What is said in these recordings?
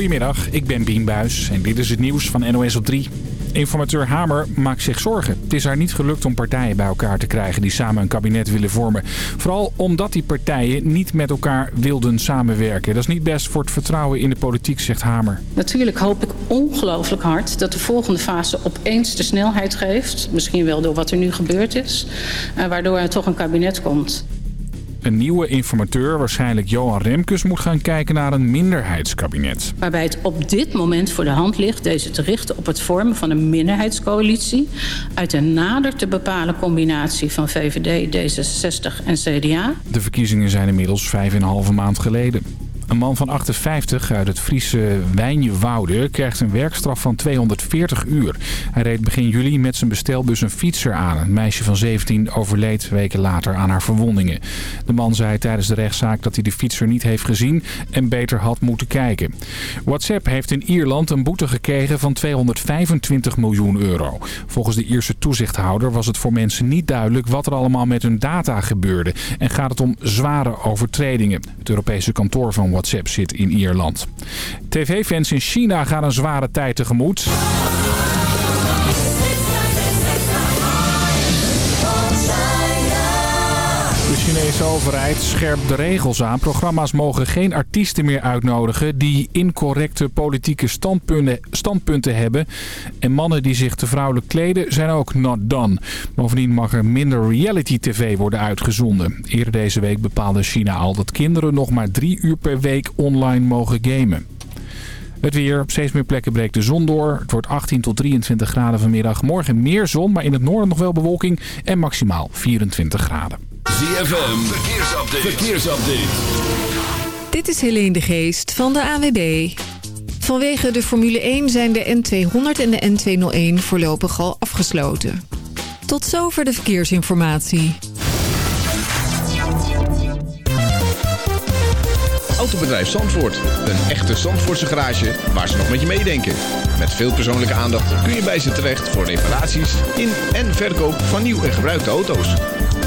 Goedemiddag, ik ben Bien Buis en dit is het nieuws van NOS op 3. Informateur Hamer maakt zich zorgen. Het is haar niet gelukt om partijen bij elkaar te krijgen die samen een kabinet willen vormen. Vooral omdat die partijen niet met elkaar wilden samenwerken. Dat is niet best voor het vertrouwen in de politiek, zegt Hamer. Natuurlijk hoop ik ongelooflijk hard dat de volgende fase opeens de snelheid geeft. Misschien wel door wat er nu gebeurd is. Eh, waardoor er toch een kabinet komt. Een nieuwe informateur, waarschijnlijk Johan Remkes, moet gaan kijken naar een minderheidskabinet. Waarbij het op dit moment voor de hand ligt deze te richten op het vormen van een minderheidscoalitie... uit een nader te bepalen combinatie van VVD, D66 en CDA. De verkiezingen zijn inmiddels vijf en een halve maand geleden. Een man van 58 uit het Friese Wijnjewoude krijgt een werkstraf van 240 uur. Hij reed begin juli met zijn bestelbus een fietser aan. Een meisje van 17 overleed weken later aan haar verwondingen. De man zei tijdens de rechtszaak dat hij de fietser niet heeft gezien en beter had moeten kijken. WhatsApp heeft in Ierland een boete gekregen van 225 miljoen euro. Volgens de Ierse toezichthouder was het voor mensen niet duidelijk wat er allemaal met hun data gebeurde. En gaat het om zware overtredingen. Het Europese kantoor van WhatsApp WhatsApp zit in Ierland. TV-fans in China gaan een zware tijd tegemoet. Chinese overheid scherpt de regels aan. Programma's mogen geen artiesten meer uitnodigen die incorrecte politieke standpunten, standpunten hebben. En mannen die zich te vrouwelijk kleden zijn ook not done. Bovendien mag er minder reality tv worden uitgezonden. Eerder deze week bepaalde China al dat kinderen nog maar drie uur per week online mogen gamen. Het weer. Op steeds meer plekken breekt de zon door. Het wordt 18 tot 23 graden vanmiddag. Morgen meer zon, maar in het noorden nog wel bewolking. En maximaal 24 graden. ZFM. Verkeersupdate. Verkeersupdate. Dit is Helene de Geest van de AWB. Vanwege de Formule 1 zijn de N200 en de N201 voorlopig al afgesloten. Tot zover de verkeersinformatie. Autobedrijf Zandvoort. Een echte Zandvoortse garage waar ze nog met je meedenken. Met veel persoonlijke aandacht kun je bij ze terecht voor reparaties in en verkoop van nieuw en gebruikte auto's.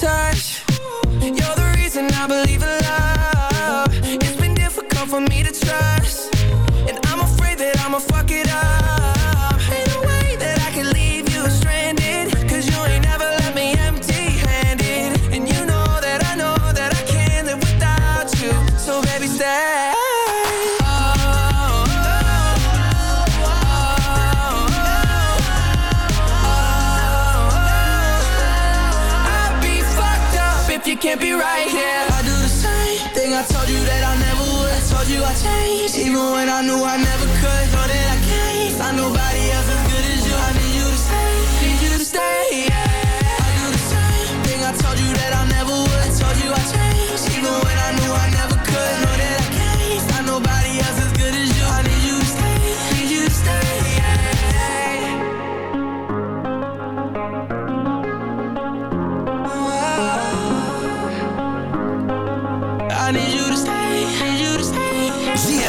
touch.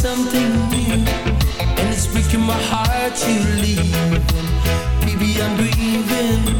something new And it's breaking my heart you leave. Baby, I'm grieving.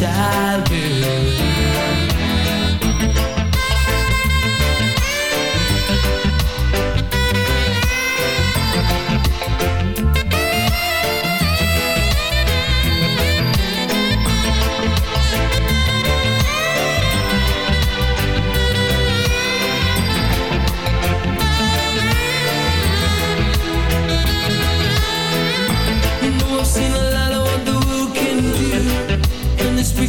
child.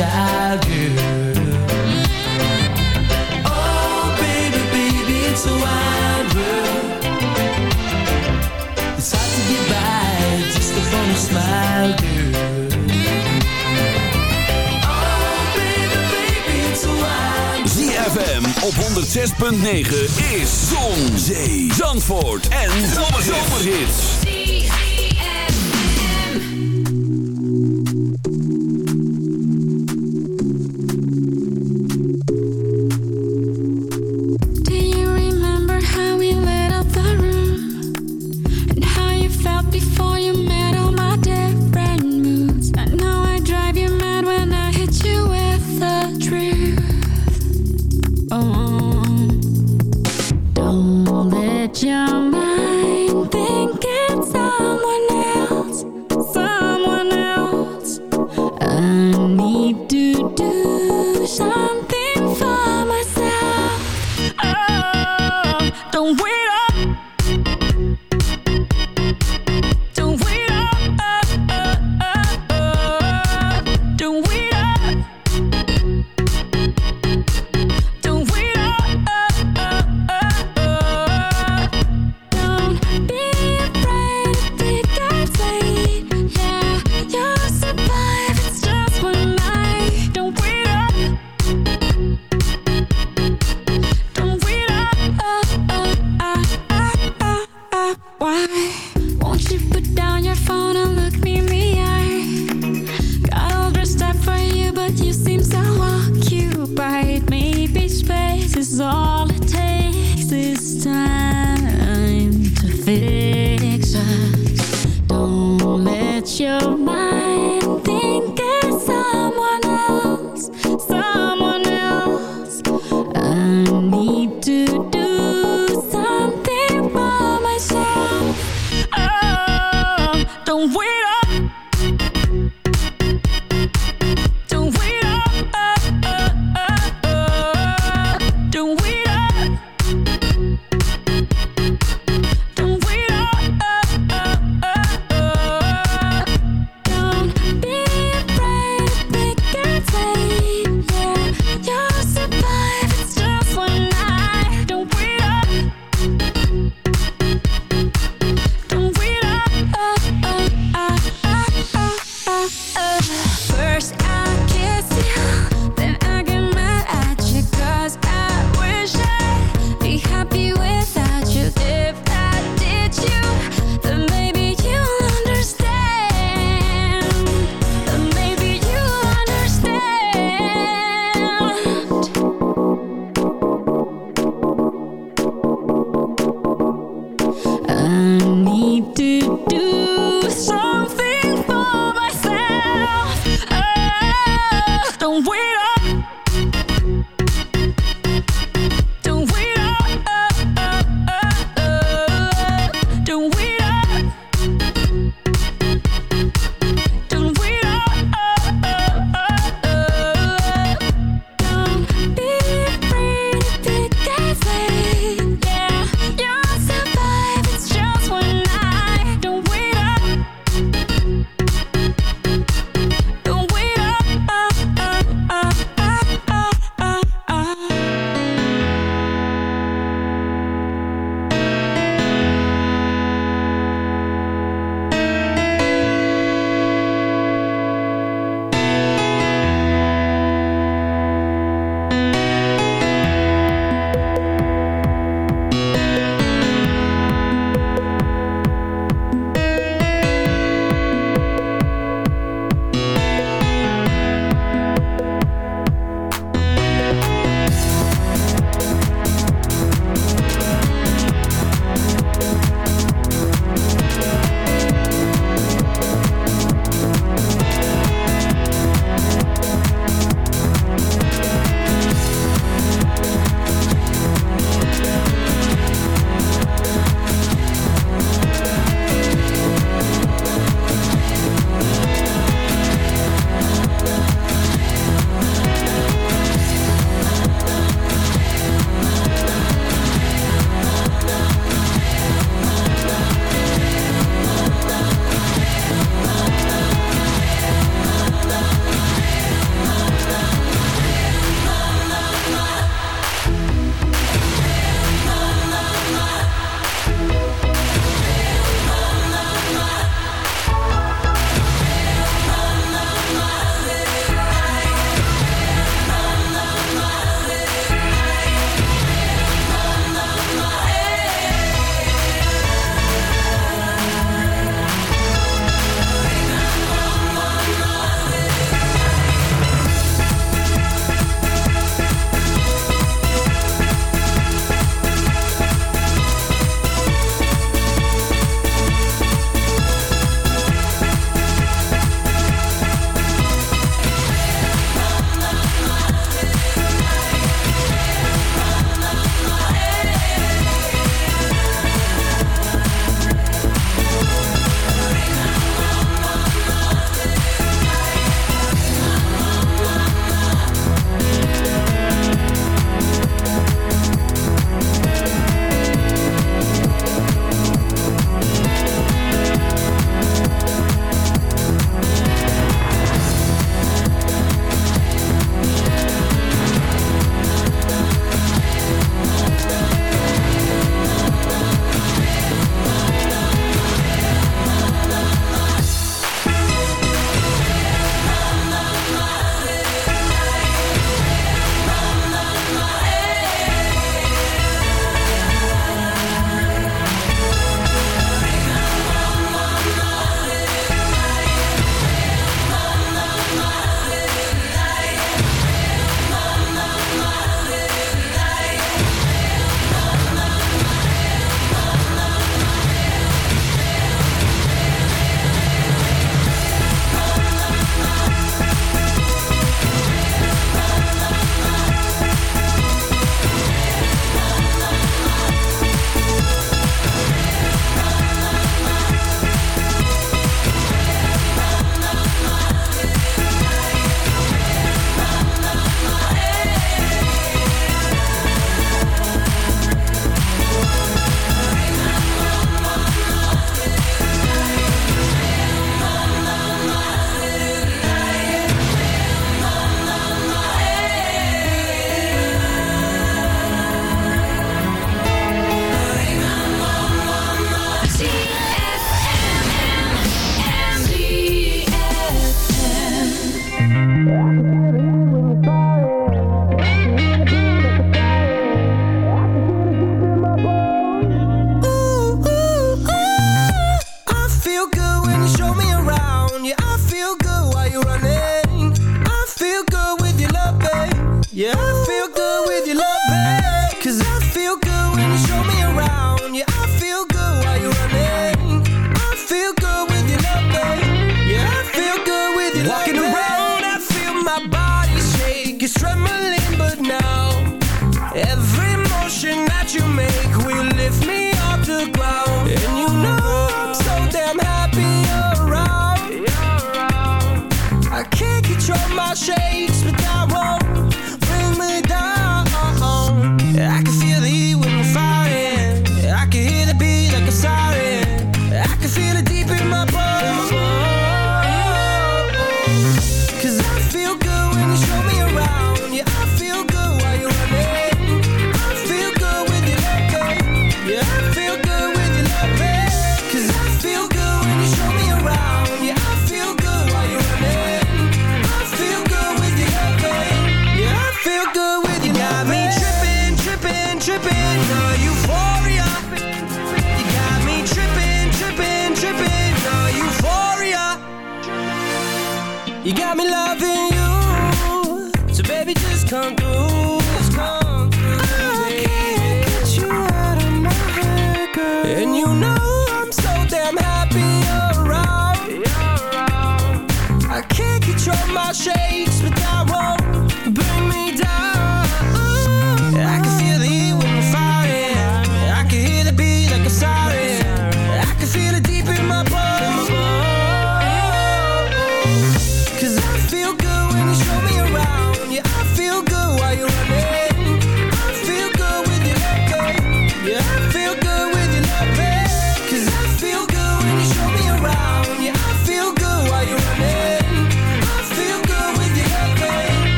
child girl. Oh, baby, baby, it's a wide world. It's hard to get by just upon a smile, girl. Oh, baby, baby, it's a wide ZFM op 106.9 is Zon, Zee, Zandvoort en Zomerhits. Zomerhits.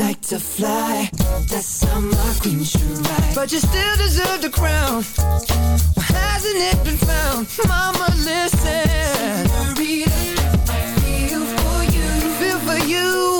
like to fly. That summer queen should ride. But you still deserve the crown. Hasn't it been found? Mama, listen. Senorita, I feel for you. Feel for you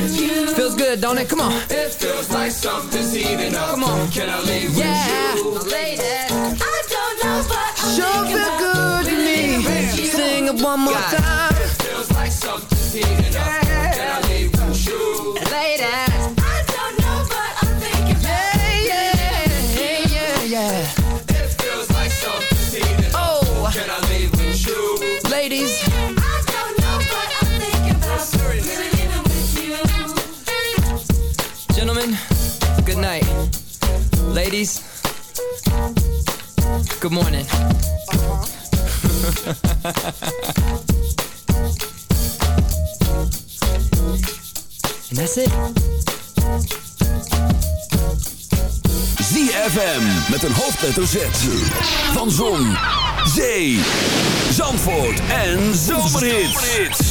Feels good, don't it? Come on. It feels like something's heating up. Come on. Can I leave yeah. with you? Ladies, I don't know, but I'm sure feel good to me. Sing it one more God. time. It feels like something's heating up. Yeah. Ladies, good morning. And that's it. ZFM met een hoofdletter Z. Van Zon, Zee, Zandvoort en Zomerhits.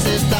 se está.